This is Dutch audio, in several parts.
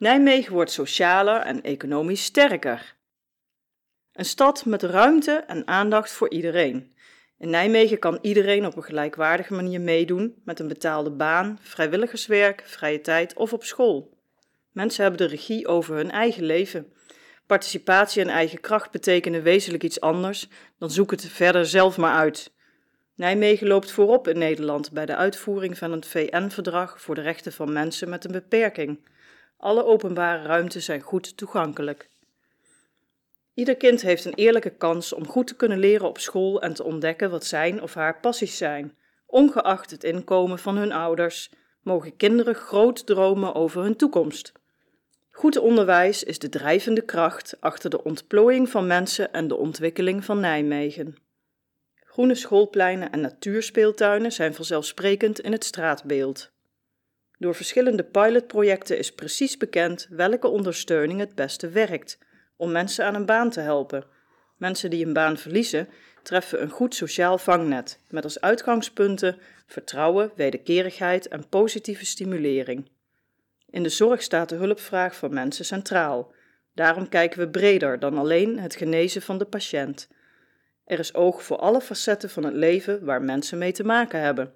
Nijmegen wordt socialer en economisch sterker. Een stad met ruimte en aandacht voor iedereen. In Nijmegen kan iedereen op een gelijkwaardige manier meedoen met een betaalde baan, vrijwilligerswerk, vrije tijd of op school. Mensen hebben de regie over hun eigen leven. Participatie en eigen kracht betekenen wezenlijk iets anders dan zoek het verder zelf maar uit. Nijmegen loopt voorop in Nederland bij de uitvoering van het VN-verdrag voor de rechten van mensen met een beperking. Alle openbare ruimten zijn goed toegankelijk. Ieder kind heeft een eerlijke kans om goed te kunnen leren op school en te ontdekken wat zijn of haar passies zijn. Ongeacht het inkomen van hun ouders, mogen kinderen groot dromen over hun toekomst. Goed onderwijs is de drijvende kracht achter de ontplooiing van mensen en de ontwikkeling van Nijmegen. Groene schoolpleinen en natuurspeeltuinen zijn vanzelfsprekend in het straatbeeld. Door verschillende pilotprojecten is precies bekend welke ondersteuning het beste werkt om mensen aan een baan te helpen. Mensen die een baan verliezen, treffen een goed sociaal vangnet met als uitgangspunten vertrouwen, wederkerigheid en positieve stimulering. In de zorg staat de hulpvraag van mensen centraal. Daarom kijken we breder dan alleen het genezen van de patiënt. Er is oog voor alle facetten van het leven waar mensen mee te maken hebben.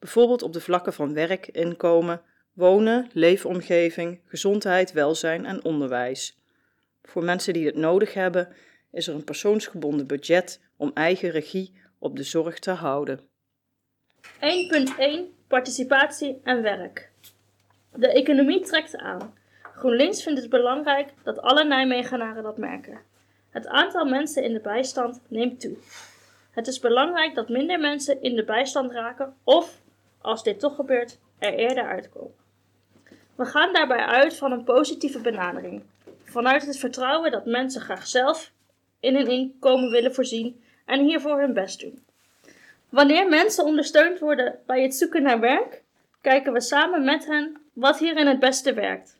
Bijvoorbeeld op de vlakken van werk, inkomen, wonen, leefomgeving, gezondheid, welzijn en onderwijs. Voor mensen die het nodig hebben, is er een persoonsgebonden budget om eigen regie op de zorg te houden. 1.1 Participatie en werk. De economie trekt aan. GroenLinks vindt het belangrijk dat alle Nijmegenaren dat merken. Het aantal mensen in de bijstand neemt toe. Het is belangrijk dat minder mensen in de bijstand raken of, als dit toch gebeurt, er eerder uitkomen. We gaan daarbij uit van een positieve benadering, vanuit het vertrouwen dat mensen graag zelf in hun inkomen willen voorzien en hiervoor hun best doen. Wanneer mensen ondersteund worden bij het zoeken naar werk, kijken we samen met hen wat hierin het beste werkt.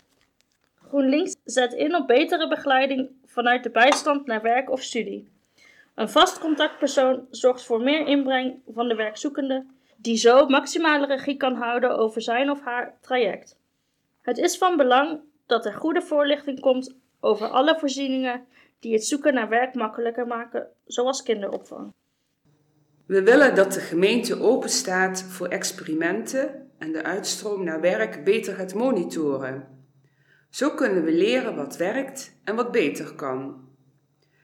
GroenLinks zet in op betere begeleiding vanuit de bijstand naar werk of studie. Een vast contactpersoon zorgt voor meer inbreng van de werkzoekende, die zo maximale regie kan houden over zijn of haar traject. Het is van belang dat er goede voorlichting komt over alle voorzieningen die het zoeken naar werk makkelijker maken, zoals kinderopvang. We willen dat de gemeente openstaat voor experimenten en de uitstroom naar werk beter gaat monitoren. Zo kunnen we leren wat werkt en wat beter kan.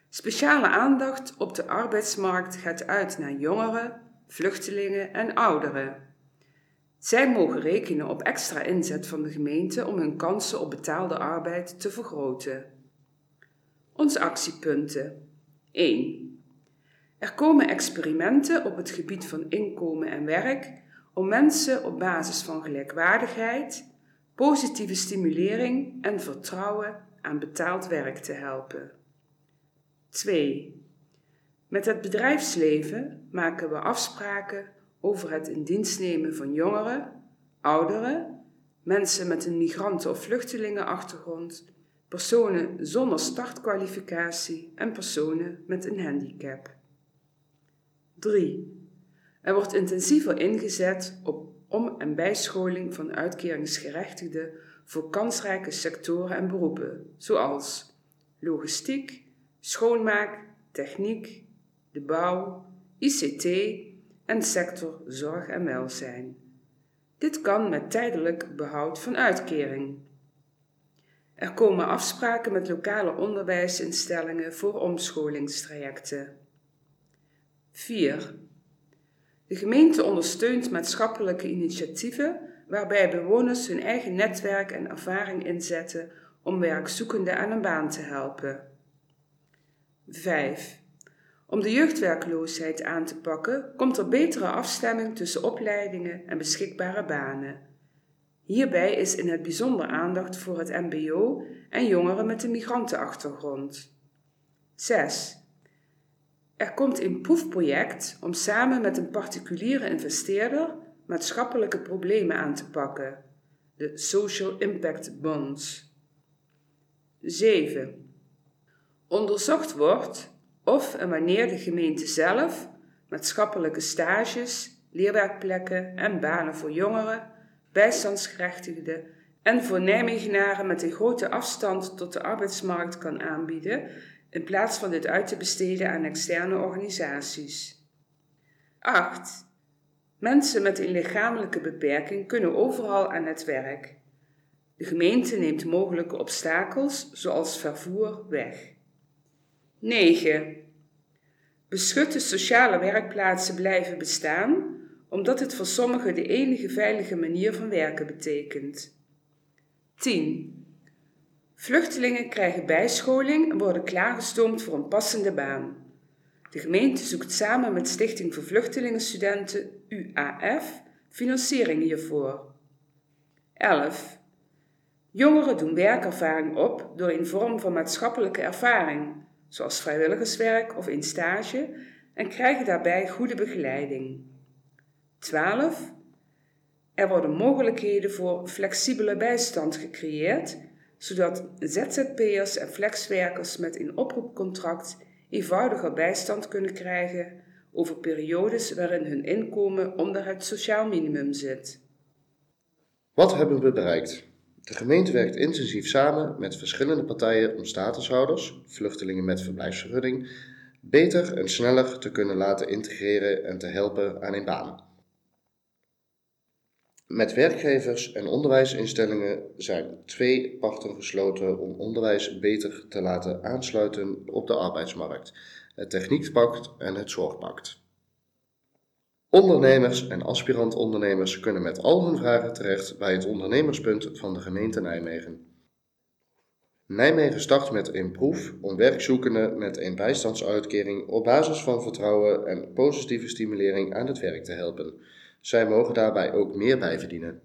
Speciale aandacht op de arbeidsmarkt gaat uit naar jongeren, vluchtelingen en ouderen. Zij mogen rekenen op extra inzet van de gemeente om hun kansen op betaalde arbeid te vergroten. Onze actiepunten 1. Er komen experimenten op het gebied van inkomen en werk om mensen op basis van gelijkwaardigheid, positieve stimulering en vertrouwen aan betaald werk te helpen. 2. Met het bedrijfsleven maken we afspraken over het in dienst nemen van jongeren, ouderen, mensen met een migranten- of vluchtelingenachtergrond, personen zonder startkwalificatie en personen met een handicap. 3. Er wordt intensiever ingezet op om- en bijscholing van uitkeringsgerechtigden voor kansrijke sectoren en beroepen, zoals logistiek, schoonmaak, techniek, de bouw, ICT en sector zorg en welzijn. Dit kan met tijdelijk behoud van uitkering. Er komen afspraken met lokale onderwijsinstellingen voor omscholingstrajecten. 4. De gemeente ondersteunt maatschappelijke initiatieven waarbij bewoners hun eigen netwerk en ervaring inzetten om werkzoekenden aan een baan te helpen. 5. Om de jeugdwerkloosheid aan te pakken, komt er betere afstemming tussen opleidingen en beschikbare banen. Hierbij is in het bijzonder aandacht voor het MBO en jongeren met een migrantenachtergrond. 6. Er komt een proefproject om samen met een particuliere investeerder maatschappelijke problemen aan te pakken, de Social Impact Bonds. 7. Onderzocht wordt of en wanneer de gemeente zelf maatschappelijke stages, leerwerkplekken en banen voor jongeren, bijstandsgerechtigden en voor Nijmegenaren met een grote afstand tot de arbeidsmarkt kan aanbieden, in plaats van dit uit te besteden aan externe organisaties. 8. Mensen met een lichamelijke beperking kunnen overal aan het werk. De gemeente neemt mogelijke obstakels, zoals vervoer, weg. 9. Beschutte sociale werkplaatsen blijven bestaan, omdat het voor sommigen de enige veilige manier van werken betekent. 10. Vluchtelingen krijgen bijscholing en worden klaargestoomd voor een passende baan. De gemeente zoekt samen met Stichting voor Vluchtelingenstudenten UAF financiering hiervoor. 11. Jongeren doen werkervaring op door in vorm van maatschappelijke ervaring, zoals vrijwilligerswerk of in stage, en krijgen daarbij goede begeleiding. 12. Er worden mogelijkheden voor flexibele bijstand gecreëerd, zodat ZZP'ers en flexwerkers met een oproepcontract eenvoudiger bijstand kunnen krijgen over periodes waarin hun inkomen onder het sociaal minimum zit. Wat hebben we bereikt? De gemeente werkt intensief samen met verschillende partijen om statushouders, vluchtelingen met verblijfsvergunning, beter en sneller te kunnen laten integreren en te helpen aan een baan. Met werkgevers en onderwijsinstellingen zijn twee pachten gesloten om onderwijs beter te laten aansluiten op de arbeidsmarkt: het Techniekpact en het Zorgpact. Ondernemers en aspirant-ondernemers kunnen met al hun vragen terecht bij het ondernemerspunt van de gemeente Nijmegen. Nijmegen start met een proef om werkzoekenden met een bijstandsuitkering op basis van vertrouwen en positieve stimulering aan het werk te helpen. Zij mogen daarbij ook meer bijverdienen.